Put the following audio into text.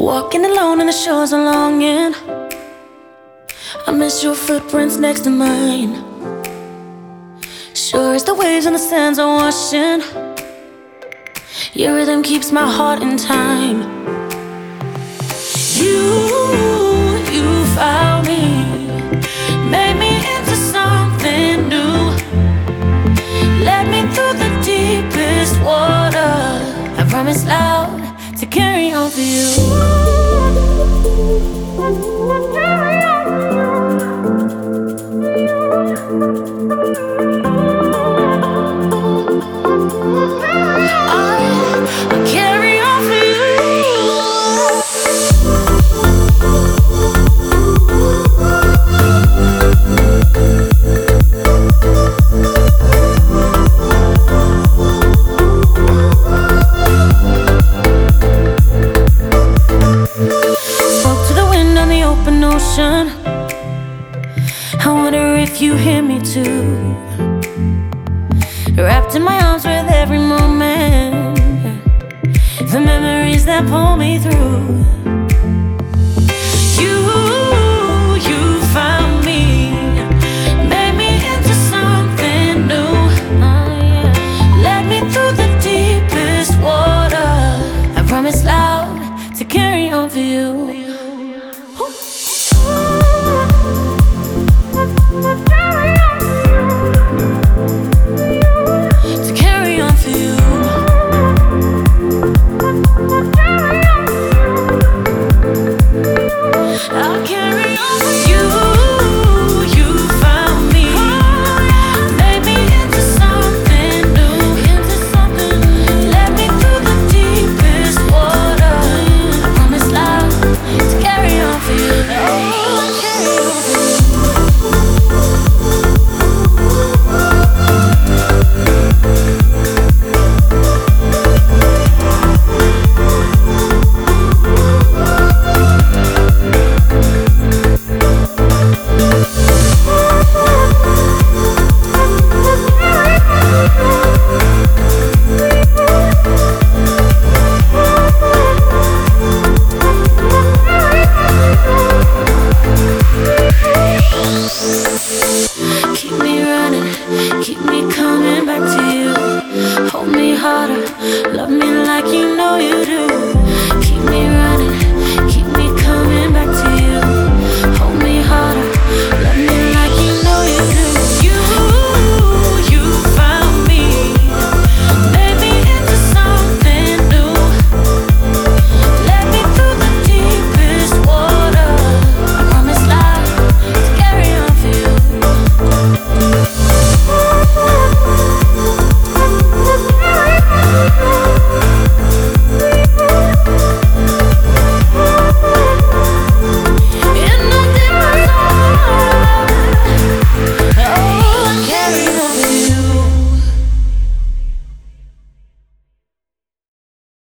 Walking alone on the shores of longing. I miss your footprints next to mine. Sure as the waves and the sands are washing. Your rhythm keeps my heart in time. You, you found me, made me into something new. Led me through the deepest water. I promise loud to carry on for you. You hear me too. Wrapped in my arms with every moment. The memories that pull me through. You I'll carry on for you. Love me like you know you do. Keep me